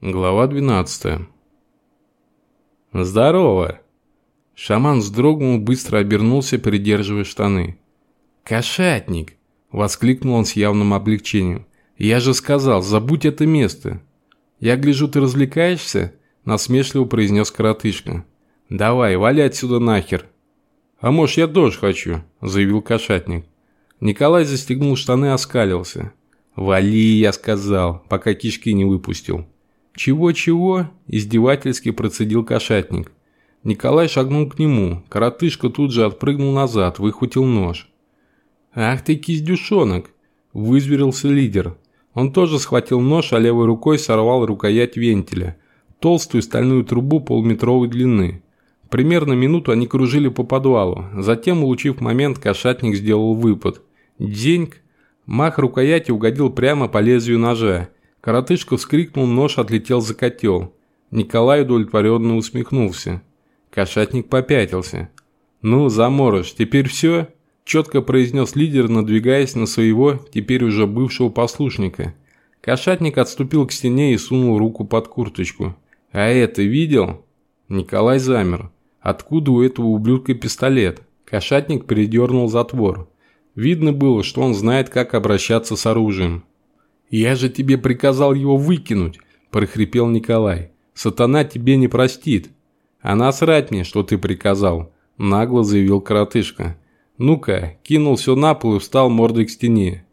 Глава 12 «Здорово!» Шаман вздрогнул, быстро обернулся, придерживая штаны. «Кошатник!» – воскликнул он с явным облегчением. «Я же сказал, забудь это место!» «Я гляжу, ты развлекаешься?» – насмешливо произнес коротышка. «Давай, вали отсюда нахер!» «А может, я тоже хочу!» – заявил кошатник. Николай застегнул штаны и оскалился. «Вали!» – я сказал, пока кишки не выпустил. «Чего-чего?» – издевательски процедил кошатник. Николай шагнул к нему. Коротышка тут же отпрыгнул назад, выхватил нож. «Ах ты, киздюшонок!» – вызверился лидер. Он тоже схватил нож, а левой рукой сорвал рукоять вентиля. Толстую стальную трубу полметровой длины. Примерно минуту они кружили по подвалу. Затем, улучив момент, кошатник сделал выпад. Деньк! Мах рукояти угодил прямо по лезвию ножа. Коротышка вскрикнул, нож отлетел за котел. Николай удовлетворенно усмехнулся. Кошатник попятился. «Ну, заморож, теперь все?» Четко произнес лидер, надвигаясь на своего, теперь уже бывшего послушника. Кошатник отступил к стене и сунул руку под курточку. «А это видел?» Николай замер. «Откуда у этого ублюдка пистолет?» Кошатник передернул затвор. Видно было, что он знает, как обращаться с оружием. «Я же тебе приказал его выкинуть!» – прохрипел Николай. «Сатана тебе не простит!» «А насрать мне, что ты приказал!» – нагло заявил коротышка. «Ну-ка!» – кинул все на пол и встал мордой к стене.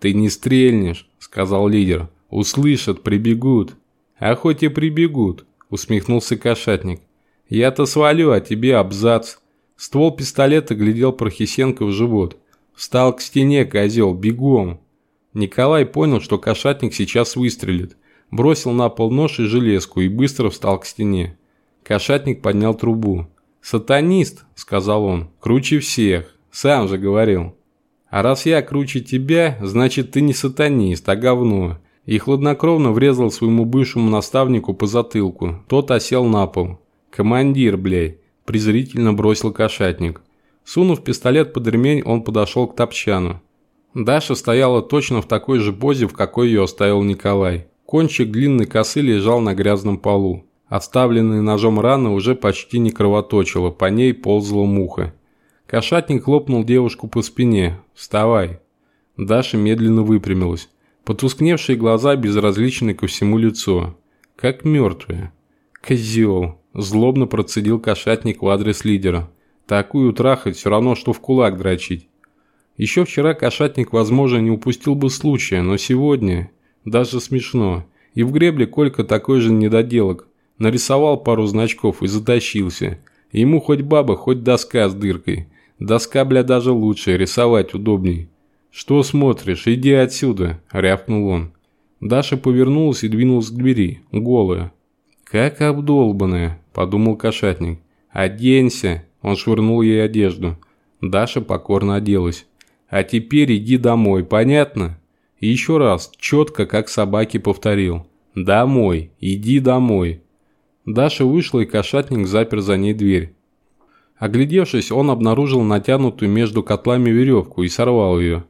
«Ты не стрельнешь!» – сказал лидер. «Услышат, прибегут!» «А хоть и прибегут!» – усмехнулся кошатник. «Я-то свалю, а тебе абзац!» Ствол пистолета глядел Прохисенко в живот. «Встал к стене, козел, бегом!» Николай понял, что кошатник сейчас выстрелит. Бросил на пол нож и железку и быстро встал к стене. Кошатник поднял трубу. «Сатанист», — сказал он, — «круче всех. Сам же говорил». «А раз я круче тебя, значит ты не сатанист, а говно». И хладнокровно врезал своему бывшему наставнику по затылку. Тот осел на пол. «Командир, блядь», – презрительно бросил кошатник. Сунув пистолет под ремень, он подошел к топчану. Даша стояла точно в такой же позе, в какой ее оставил Николай. Кончик длинной косы лежал на грязном полу. Отставленная ножом рана уже почти не кровоточила, по ней ползала муха. Кошатник хлопнул девушку по спине. «Вставай!» Даша медленно выпрямилась. Потускневшие глаза безразличны ко всему лицо. Как мертвая. «Козел!» – злобно процедил кошатник в адрес лидера. «Такую трахать все равно, что в кулак дрочить. Еще вчера кошатник, возможно, не упустил бы случая, но сегодня даже смешно. И в гребле Колька такой же недоделок. Нарисовал пару значков и затащился. Ему хоть баба, хоть доска с дыркой. Доска, бля, даже лучше, рисовать удобней. «Что смотришь? Иди отсюда!» – рявкнул он. Даша повернулась и двинулась к двери, голая. «Как обдолбанная!» – подумал кошатник. «Оденься!» – он швырнул ей одежду. Даша покорно оделась. А теперь иди домой, понятно? И еще раз, четко, как собаки повторил. Домой, иди домой. Даша вышла, и кошатник запер за ней дверь. Оглядевшись, он обнаружил натянутую между котлами веревку и сорвал ее.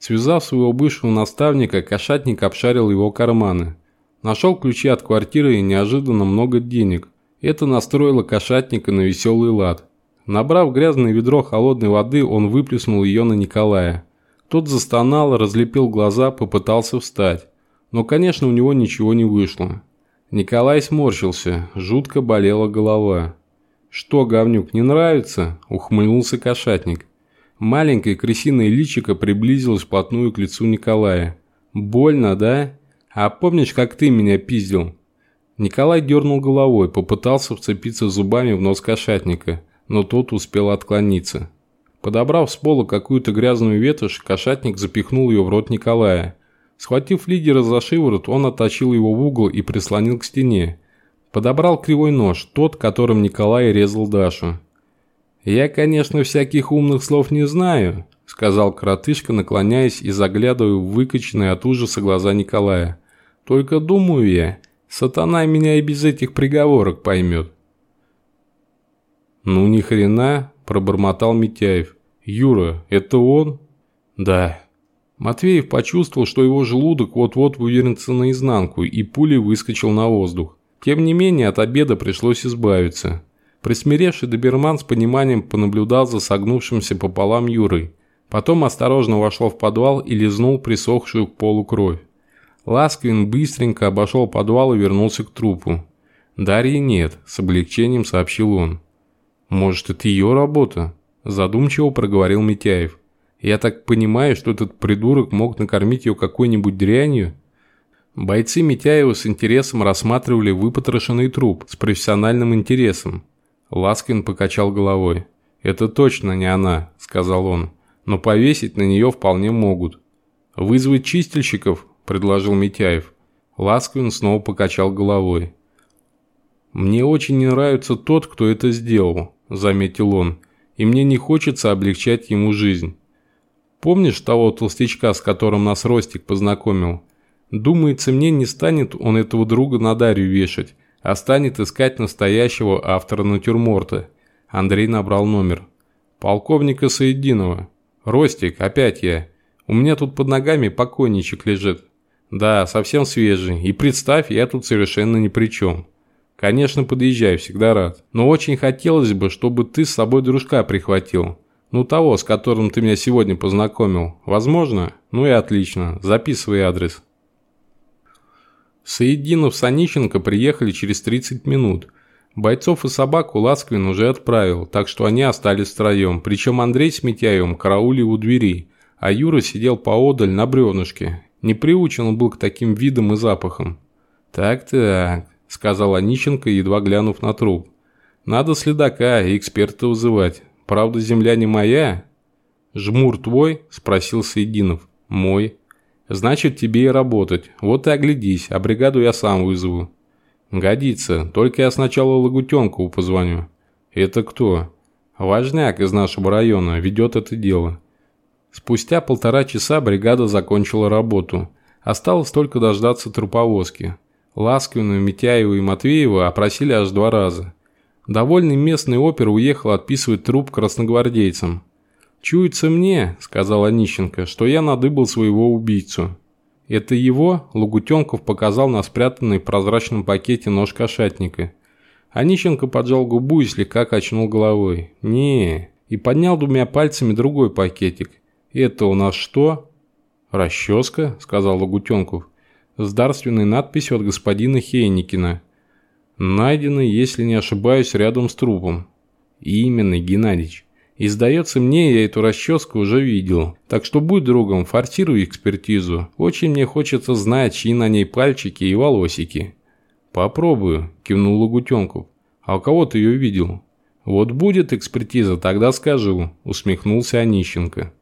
Связав своего бывшего наставника, кошатник обшарил его карманы. Нашел ключи от квартиры и неожиданно много денег. Это настроило кошатника на веселый лад. Набрав грязное ведро холодной воды, он выплеснул ее на Николая. Тот застонал, разлепил глаза, попытался встать. Но, конечно, у него ничего не вышло. Николай сморщился, жутко болела голова. «Что, говнюк, не нравится?» – ухмыльнулся кошатник. Маленькое крысиное личико приблизилось вплотную к лицу Николая. «Больно, да? А помнишь, как ты меня пиздил?» Николай дернул головой, попытался вцепиться зубами в нос кошатника – но тот успел отклониться. Подобрав с пола какую-то грязную ветошь, кошатник запихнул ее в рот Николая. Схватив лидера за шиворот, он оттащил его в угол и прислонил к стене. Подобрал кривой нож, тот, которым Николай резал Дашу. «Я, конечно, всяких умных слов не знаю», – сказал коротышка, наклоняясь и заглядывая в выкоченные от ужаса глаза Николая. «Только думаю я, сатана меня и без этих приговорок поймет. «Ну ни хрена», – пробормотал Митяев. «Юра, это он?» «Да». Матвеев почувствовал, что его желудок вот-вот вывернется наизнанку, и пулей выскочил на воздух. Тем не менее, от обеда пришлось избавиться. Присмиревший доберман с пониманием понаблюдал за согнувшимся пополам Юрой. Потом осторожно вошел в подвал и лизнул присохшую к полу кровь. Ласквин быстренько обошел подвал и вернулся к трупу. «Дарьи нет», – с облегчением сообщил он. «Может, это ее работа?» – задумчиво проговорил Митяев. «Я так понимаю, что этот придурок мог накормить ее какой-нибудь дрянью?» Бойцы Митяева с интересом рассматривали выпотрошенный труп с профессиональным интересом. Ласкин покачал головой. «Это точно не она», – сказал он. «Но повесить на нее вполне могут». «Вызвать чистильщиков?» – предложил Митяев. Ласквин снова покачал головой. «Мне очень не нравится тот, кто это сделал», – заметил он. «И мне не хочется облегчать ему жизнь. Помнишь того толстячка, с которым нас Ростик познакомил? Думается, мне не станет он этого друга на Дарью вешать, а станет искать настоящего автора натюрморта». Андрей набрал номер. «Полковника Саединова. Ростик, опять я. У меня тут под ногами покойничек лежит. Да, совсем свежий. И представь, я тут совершенно ни при чем. Конечно, подъезжай, всегда рад. Но очень хотелось бы, чтобы ты с собой дружка прихватил. Ну того, с которым ты меня сегодня познакомил. Возможно? Ну и отлично. Записывай адрес. Соединов с Онищенко приехали через 30 минут. Бойцов и собаку Ласквин уже отправил, так что они остались втроем. Причем Андрей с Митяевым караулили у двери, а Юра сидел поодаль на бревнышке не приучен он был к таким видам и запахам. «Так-так», – сказал Онищенко, едва глянув на труп. «Надо следака и эксперта вызывать. Правда, земля не моя?» «Жмур твой?» – спросил Соединов. «Мой». «Значит, тебе и работать. Вот и оглядись, а бригаду я сам вызову». «Годится. Только я сначала Лагутенкову позвоню». «Это кто?» «Важняк из нашего района. Ведет это дело». Спустя полтора часа бригада закончила работу. Осталось только дождаться труповозки. Ласквину, Митяева и Матвеева опросили аж два раза. Довольный местный опер уехал отписывать труп красногвардейцам. «Чуется мне», – сказал Онищенко, – «что я надыбал своего убийцу». Это его Лугутенков показал на спрятанный в прозрачном пакете нож кошатника. Онищенко поджал губу и слегка качнул головой. не и поднял двумя пальцами другой пакетик – «Это у нас что?» «Расческа», – сказал Лагутенков, – «с дарственной надписью от господина Хейникина. Найдены, если не ошибаюсь, рядом с трупом». «Именно, Геннадьевич. И сдается мне, я эту расческу уже видел. Так что будь другом, форсируй экспертизу. Очень мне хочется знать, чьи на ней пальчики и волосики». «Попробую», – кивнул Лагутенков. «А у кого ты ее видел?» «Вот будет экспертиза, тогда скажу», – усмехнулся Онищенко.